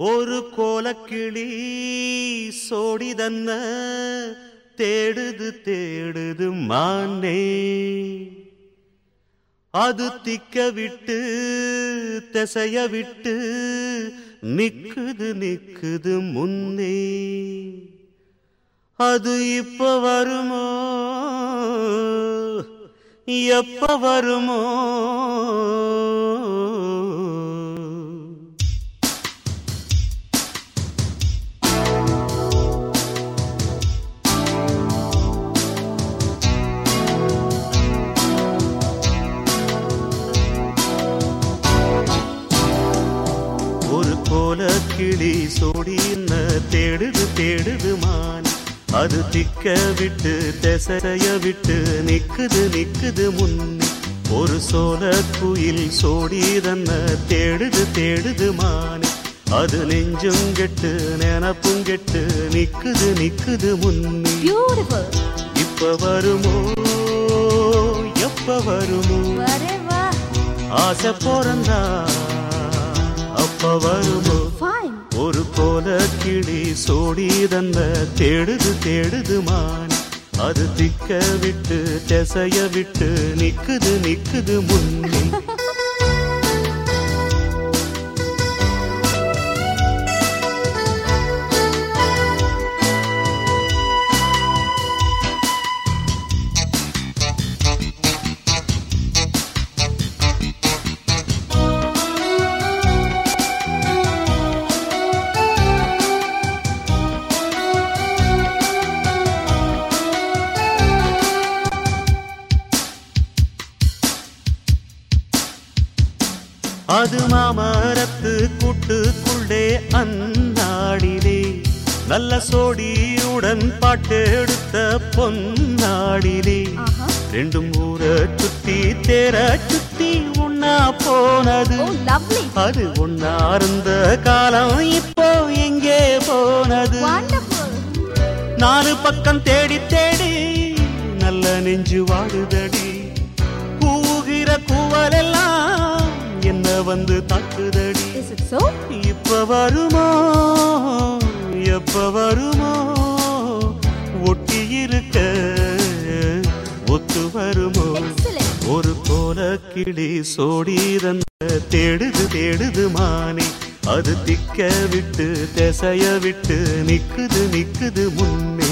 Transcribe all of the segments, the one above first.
ஒரு கோலக்கிளி சோடிதன்ன தேடுது தேடுது மானே. அது திக்க விட்டு திசைய விட்டு நிக்குது நிக்குது முன்னே. அது இப்ப வருமோ? எப்ப வருமோ? கிளி சோடின தேடுது தேடுது மான். அது திக்க விட்டு திசைய விட்டு நிக்குது நிக்குது முன்னே. ஒரு சோல குயில் சோடிதன்ன தேடுது தேடுது மான். அது நெஞ்சும் கெட்டு நினப்பும் கெட்டு நிக்குது நிக்குது முன்னே. இப்ப வருமோ? எப்ப வருமோ? ஆசை பிறந்தா அப்ப வருமோ? கிளி சோடி தந்த தேடுது தேடுது மான். அது திக்க விட்டு திசைய விட்டு நிக்குது நிக்குது முன்னே. அது மாமரத்து கூட்டுக்குள்ளே அந்நாடிலே நல்ல சோடியுடன் பாட்டெடுத்த பொன்னாடிலே ரெண்டும் ஊர சுத்தி தேர சுத்தி உண்ணா போனது. அது ஒன்னா இருந்த காலம் இப்போ எங்கே போனது. நாலு பக்கம் தேடி தேடி நல்ல நெஞ்சு வாடுதடி கூகிற கூவலெல்லாம் வந்து தாக்குதடி. இப்ப வருமோ? எப்ப வருமோ? ஒட்டி இருக்க ஒத்து வருமோ? ஒரு போல கிளி சோடிதந்த தேடுது தேடுது மானே. அது திக்க விட்டு திசைய விட்டு நிக்குது நிக்குது முன்னே.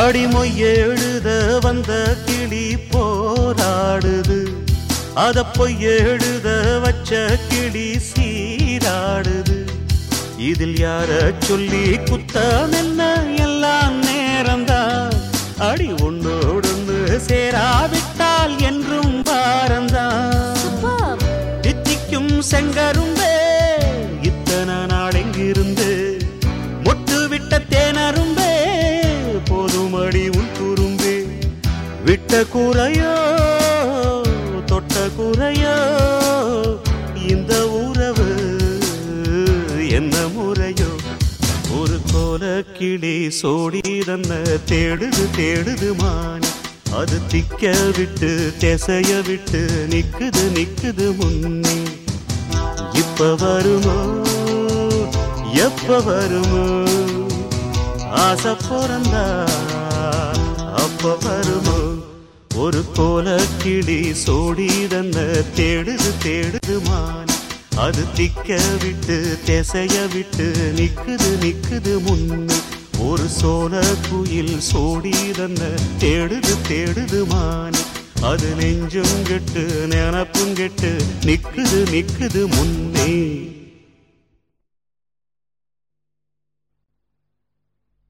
அடிமொய் எழுத வந்த கிளி போராடுது. அத பொய் எழுத வச்ச கிளி சீராடுது. இதில் யார சொல்லி குத்தம் என்ன? எல்லாம் நேரம்தான் அடி ஒன்னோடொன்னு சேராவிட்டால் என்றும் சூப்பர். தித்திக்கும் செங்கரும்பே இத்தனை விட்ட குறையோ தொட்ட குறையோ இந்த உறவு என்ன முறையோ? ஒரு கோல கிளி சோடி தன்ன தேடுது தேடுது மானி. அது திக்க விட்டு திசைய விட்டு நிக்குது நிக்குது முன்னே. இப்ப வருமோ? எப்ப வருமோ? ஆசை பிறந்தா அப்ப வருமோ? ஒரு கோல கிளி சோடி தந்த தேடுது தேடுது மான். அது திக்க விட்டு திசைய விட்டு நிக்குது நிக்குது முன்னு. ஒரு சோல குயில் சோடி தந்த தேடுது தேடுது மான். அது நெஞ்சும் கெட்டு நினப்பும் கெட்டு நிக்குது நிக்குது முன்னே.